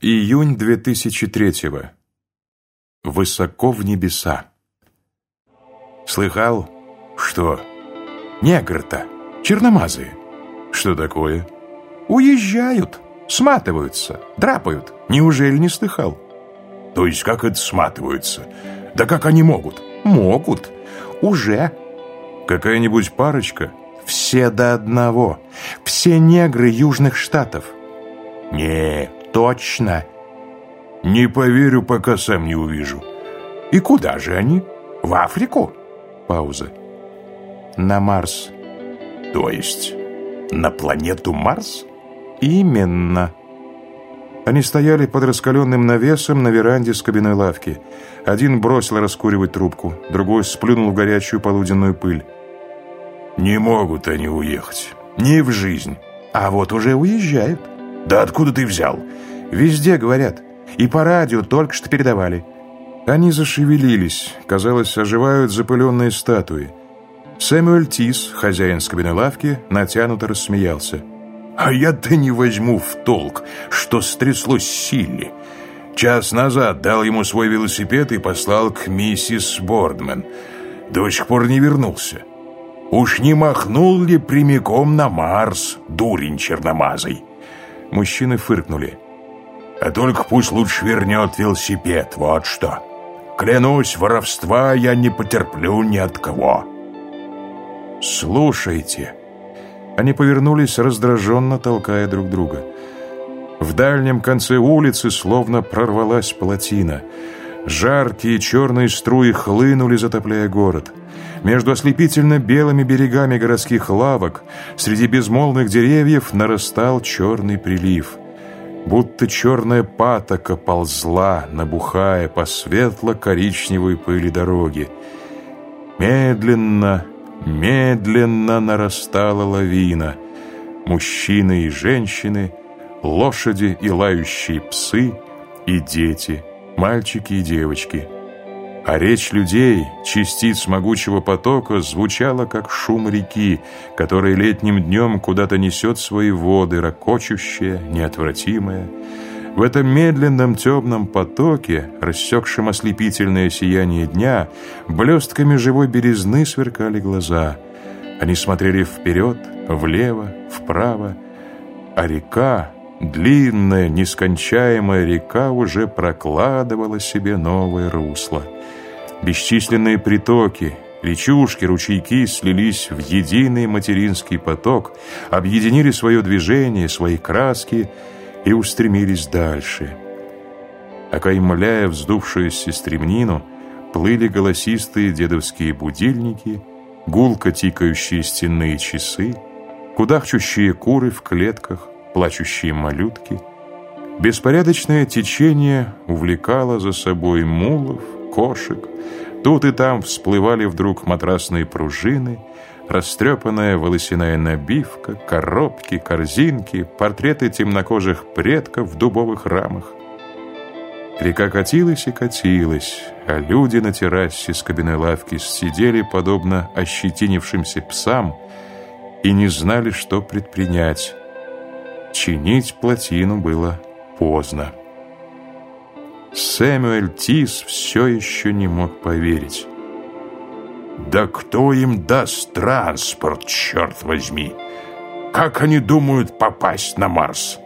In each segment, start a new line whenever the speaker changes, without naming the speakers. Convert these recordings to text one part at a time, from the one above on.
Июнь 2003-го. Высоко в небеса. Слыхал? Что? Негры-то, черномазые. Что такое? Уезжают, сматываются, драпают. Неужели не слыхал? То есть как это сматываются? Да как они могут? Могут. Уже. Какая-нибудь парочка? Все до одного. Все негры южных штатов. Не, точно. Не поверю, пока сам не увижу. И куда же они? В Африку? Пауза. На Марс. То есть на планету Марс? Именно. Они стояли под раскаленным навесом на веранде с кабиной лавки. Один бросил раскуривать трубку, другой сплюнул в горячую полуденную пыль. Не могут они уехать. Ни в жизнь. А вот уже уезжают. Да откуда ты взял? Везде говорят. И по радио только что передавали. Они зашевелились. Казалось, оживают запыленные статуи. Сэмюэль Тис, хозяин с лавки, натянуто рассмеялся. «А я-то не возьму в толк, что стряслось Силли. Час назад дал ему свой велосипед и послал к миссис Бордмен. До сих пор не вернулся. Уж не махнул ли прямиком на Марс, дурень черномазый?» Мужчины фыркнули. «А только пусть лучше вернет велосипед, вот что. Клянусь, воровства я не потерплю ни от кого». «Слушайте». Они повернулись, раздраженно толкая друг друга. В дальнем конце улицы словно прорвалась плотина. Жаркие черные струи хлынули, затопляя город. Между ослепительно белыми берегами городских лавок среди безмолвных деревьев нарастал черный прилив. Будто черная патока ползла, набухая по светло-коричневой пыли дороги. Медленно, медленно нарастала лавина. Мужчины и женщины, лошади и лающие псы, и дети, мальчики и девочки — а речь людей, частиц могучего потока, звучала, как шум реки, которая летним днем куда-то несет свои воды, ракочущая, неотвратимая. В этом медленном темном потоке, рассекшем ослепительное сияние дня, блестками живой березны сверкали глаза. Они смотрели вперед, влево, вправо, а река, длинная, нескончаемая река, уже прокладывала себе новое русло — Бесчисленные притоки, речушки, ручейки слились в единый материнский поток, объединили свое движение, свои краски и устремились дальше. Окаймляя вздувшуюся стремнину, плыли голосистые дедовские будильники, гулко тикающие стенные часы, кудахчущие куры в клетках, плачущие малютки. Беспорядочное течение увлекало за собой мулов, кошек. Тут и там всплывали вдруг матрасные пружины, растрепанная волосяная набивка, коробки, корзинки, портреты темнокожих предков в дубовых рамах. Река катилась и катилась, а люди на террасе с кабиной лавки сидели, подобно ощетинившимся псам, и не знали, что предпринять. Чинить плотину было поздно. Сэмюэль Тис все еще не мог поверить. «Да кто им даст транспорт, черт возьми? Как они думают попасть на Марс?»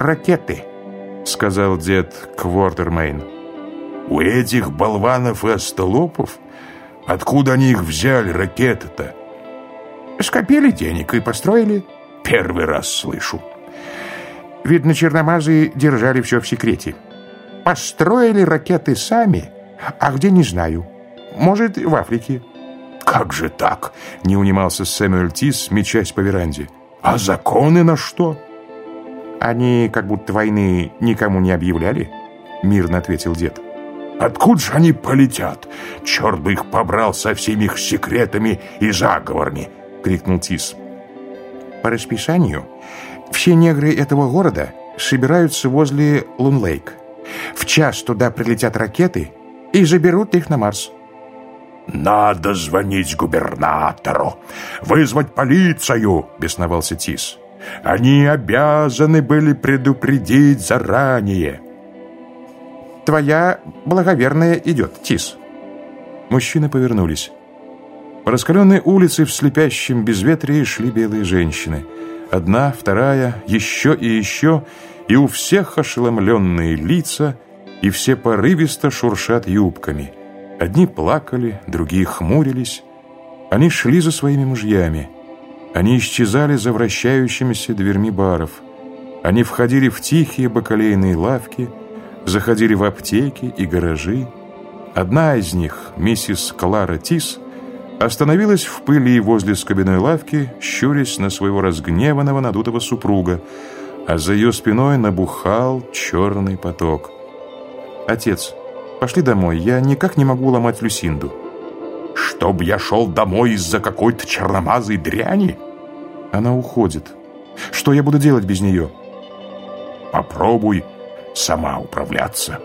«Ракеты», — сказал дед Квортермейн.
«У этих болванов и остолопов? Откуда они их взяли, ракеты-то?»
«Скопили денег и построили».
«Первый раз слышу».
Видно, черномазы держали все в секрете. Построили ракеты сами, а где не знаю. Может, в Африке.
Как же так? Не унимался Сэмюэль Тис, мечась по веранде. А законы на что?
Они как будто войны никому не объявляли, мирно ответил дед.
Откуда же они полетят? Черт бы их побрал со всеми их секретами и заговорами, крикнул Тис.
По расписанию все негры этого города собираются возле Лунлейк. В час туда прилетят ракеты и заберут их на Марс.
«Надо звонить губернатору, вызвать полицию!» — бесновался Тис. Они обязаны были предупредить заранее.
Твоя благоверная идет, Тис.
Мужчины повернулись. По раскаленной улице в слепящем безветрии шли белые женщины. Одна, вторая, еще и еще, и у всех ошеломленные лица, и все порывисто шуршат юбками. Одни плакали, другие хмурились. Они шли за своими мужьями. Они исчезали за вращающимися дверьми баров. Они входили в тихие бакалейные лавки, заходили в аптеки и гаражи. Одна из них, миссис Клара Тис, остановилась в пыли возле скобяной лавки, щурясь на своего разгневанного надутого супруга, а за ее спиной набухал черный поток. «Отец, пошли домой, я никак не могу ломать Люсинду». «Чтоб я шел домой из-за какой-то черномазой дряни?»
Она уходит. Что я буду делать без нее?
Попробуй сама управляться.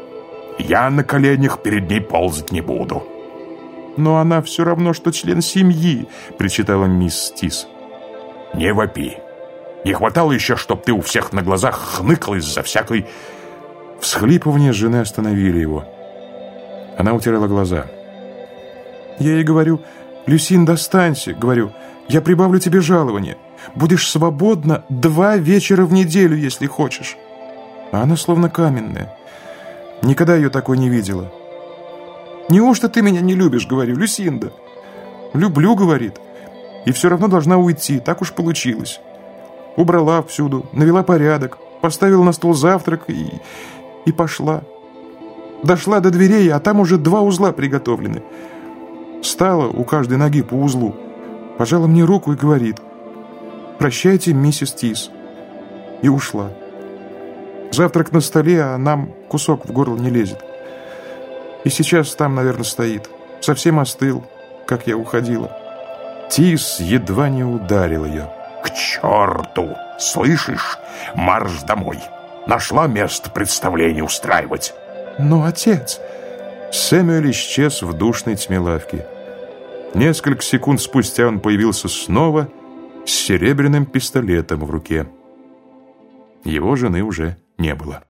Я на коленях перед ней ползать не буду.
Но она все равно, что член семьи, причитала мисс Тис.
Не вопи. Не хватало еще, чтоб ты у всех на глазах хныкал из-за всякой...
Всхлипывания жены остановили его. Она утирала глаза. Я ей говорю, «Люсин, достанься», говорю, «я прибавлю тебе жалование. Будешь свободна два вечера в неделю, если хочешь». А она словно каменная. Никогда ее такой не видела. «Неужто ты меня не любишь?» — говорю, «Люсинда». «Люблю», — говорит. «И все равно должна уйти, так уж получилось». Убрала всюду, навела порядок, поставила на стол завтрак и... и пошла. Дошла до дверей, а там уже два узла приготовлены. Стала у каждой ноги по узлу, пожала мне руку и говорит «Прощайте, миссис Тис». И ушла. Завтрак на столе, а нам кусок в горло не лезет. И сейчас там, наверное, стоит. Совсем остыл, как я уходила.
Тис едва не ударил ее. «К черту! Слышишь? Марш домой! Нашла место представления устраивать!»
«Но, отец...»
Сэмюэль исчез в душной тьме лавки. Несколько секунд спустя он появился снова с серебряным пистолетом в руке. Его жены уже не было.